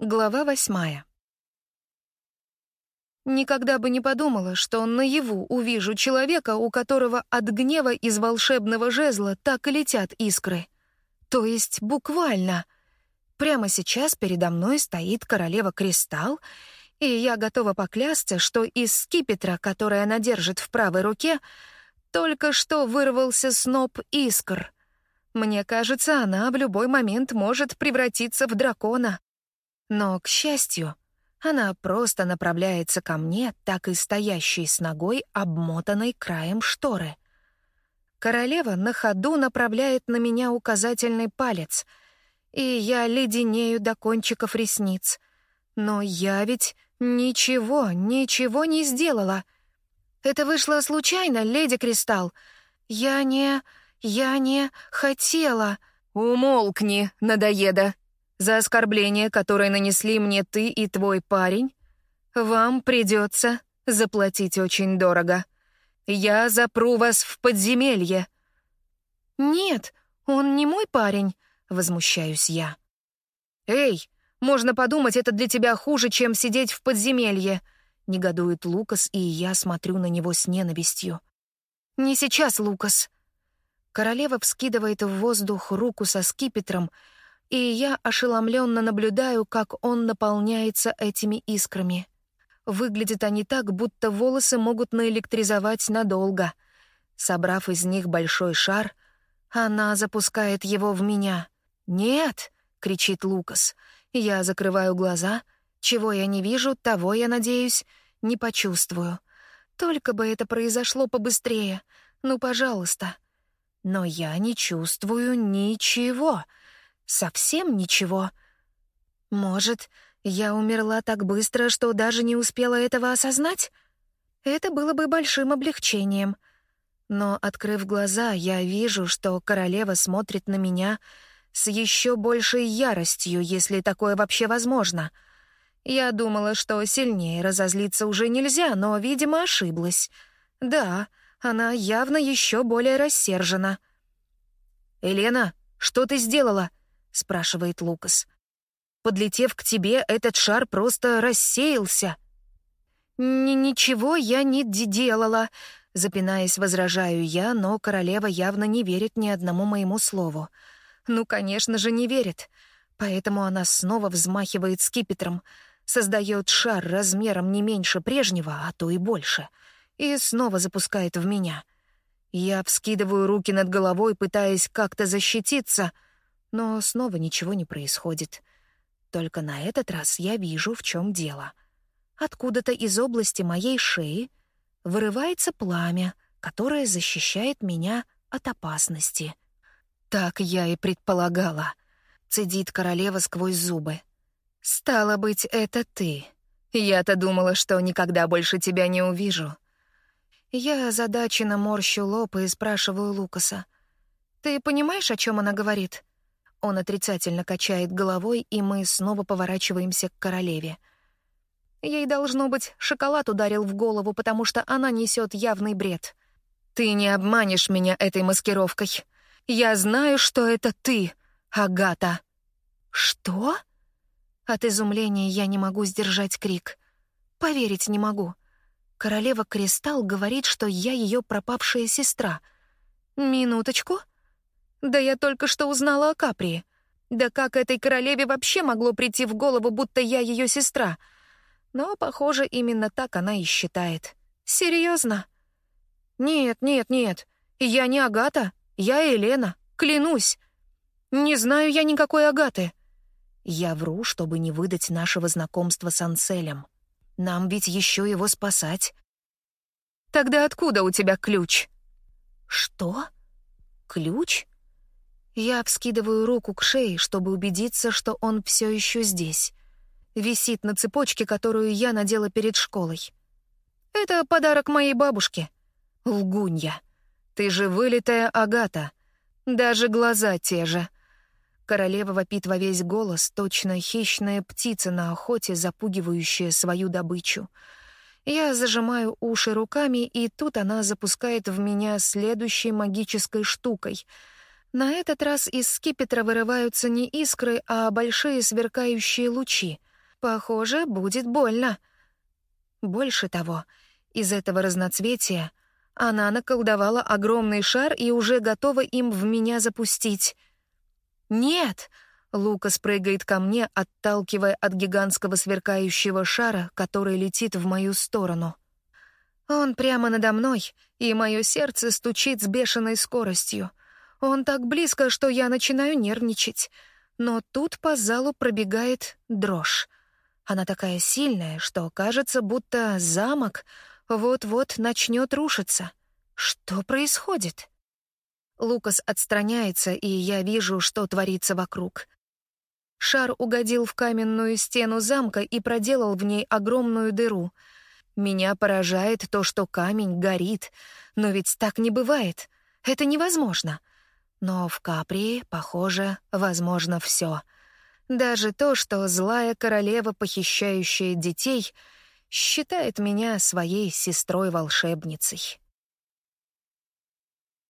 Глава восьмая. Никогда бы не подумала, что наяву увижу человека, у которого от гнева из волшебного жезла так и летят искры. То есть буквально. Прямо сейчас передо мной стоит королева Кристалл, и я готова поклясться, что из скипетра, который она держит в правой руке, только что вырвался сноп искр. Мне кажется, она в любой момент может превратиться в дракона. Но, к счастью, она просто направляется ко мне, так и стоящей с ногой, обмотанной краем шторы. Королева на ходу направляет на меня указательный палец, и я леденею до кончиков ресниц. Но я ведь ничего, ничего не сделала. Это вышло случайно, леди Кристалл. Я не... я не хотела... «Умолкни, надоеда!» За оскорбление, которое нанесли мне ты и твой парень, вам придется заплатить очень дорого. Я запру вас в подземелье». «Нет, он не мой парень», — возмущаюсь я. «Эй, можно подумать, это для тебя хуже, чем сидеть в подземелье», — негодует Лукас, и я смотрю на него с ненавистью. «Не сейчас, Лукас». Королева вскидывает в воздух руку со скипетром, и я ошеломленно наблюдаю, как он наполняется этими искрами. Выглядят они так, будто волосы могут наэлектризовать надолго. Собрав из них большой шар, она запускает его в меня. «Нет!» — кричит Лукас. Я закрываю глаза. Чего я не вижу, того, я надеюсь, не почувствую. Только бы это произошло побыстрее. Ну, пожалуйста. Но я не чувствую ничего — Совсем ничего. Может, я умерла так быстро, что даже не успела этого осознать? Это было бы большим облегчением. Но, открыв глаза, я вижу, что королева смотрит на меня с еще большей яростью, если такое вообще возможно. Я думала, что сильнее разозлиться уже нельзя, но, видимо, ошиблась. Да, она явно еще более рассержена. «Елена, что ты сделала?» — спрашивает Лукас. «Подлетев к тебе, этот шар просто рассеялся». Н «Ничего я не делала», — запинаясь, возражаю я, но королева явно не верит ни одному моему слову. Ну, конечно же, не верит. Поэтому она снова взмахивает скипетром, создает шар размером не меньше прежнего, а то и больше, и снова запускает в меня. Я вскидываю руки над головой, пытаясь как-то защититься — но снова ничего не происходит. Только на этот раз я вижу, в чем дело. Откуда-то из области моей шеи вырывается пламя, которое защищает меня от опасности. Так я и предполагала. Цедит королева сквозь зубы. «Стало быть, это ты. Я-то думала, что никогда больше тебя не увижу». Я озадаченно морщу лоб и спрашиваю Лукаса. «Ты понимаешь, о чем она говорит?» Он отрицательно качает головой, и мы снова поворачиваемся к королеве. Ей, должно быть, шоколад ударил в голову, потому что она несет явный бред. «Ты не обманешь меня этой маскировкой. Я знаю, что это ты, Агата». «Что?» От изумления я не могу сдержать крик. Поверить не могу. Королева Кристалл говорит, что я ее пропавшая сестра. «Минуточку», да я только что узнала о Капри. Да как этой королеве вообще могло прийти в голову, будто я ее сестра? Но, похоже, именно так она и считает. Серьезно? Нет, нет, нет. Я не Агата. Я Елена. Клянусь. Не знаю я никакой Агаты. Я вру, чтобы не выдать нашего знакомства с Анселем. Нам ведь еще его спасать. Тогда откуда у тебя ключ? Что? Ключ? Я вскидываю руку к шее, чтобы убедиться, что он все еще здесь. Висит на цепочке, которую я надела перед школой. Это подарок моей бабушке. Лгунья. Ты же вылитая Агата. Даже глаза те же. Королева вопит во весь голос, точно хищная птица на охоте, запугивающая свою добычу. Я зажимаю уши руками, и тут она запускает в меня следующей магической штукой — на этот раз из скипетра вырываются не искры, а большие сверкающие лучи. Похоже, будет больно. Больше того, из этого разноцветия она наколдовала огромный шар и уже готова им в меня запустить. «Нет!» — Лукас прыгает ко мне, отталкивая от гигантского сверкающего шара, который летит в мою сторону. Он прямо надо мной, и мое сердце стучит с бешеной скоростью. Он так близко, что я начинаю нервничать. Но тут по залу пробегает дрожь. Она такая сильная, что кажется, будто замок вот-вот начнет рушиться. Что происходит? Лукас отстраняется, и я вижу, что творится вокруг. Шар угодил в каменную стену замка и проделал в ней огромную дыру — меня поражает то, что камень горит, но ведь так не бывает. Это невозможно. Но в Каприи, похоже, возможно все. Даже то, что злая королева, похищающая детей, считает меня своей сестрой-волшебницей.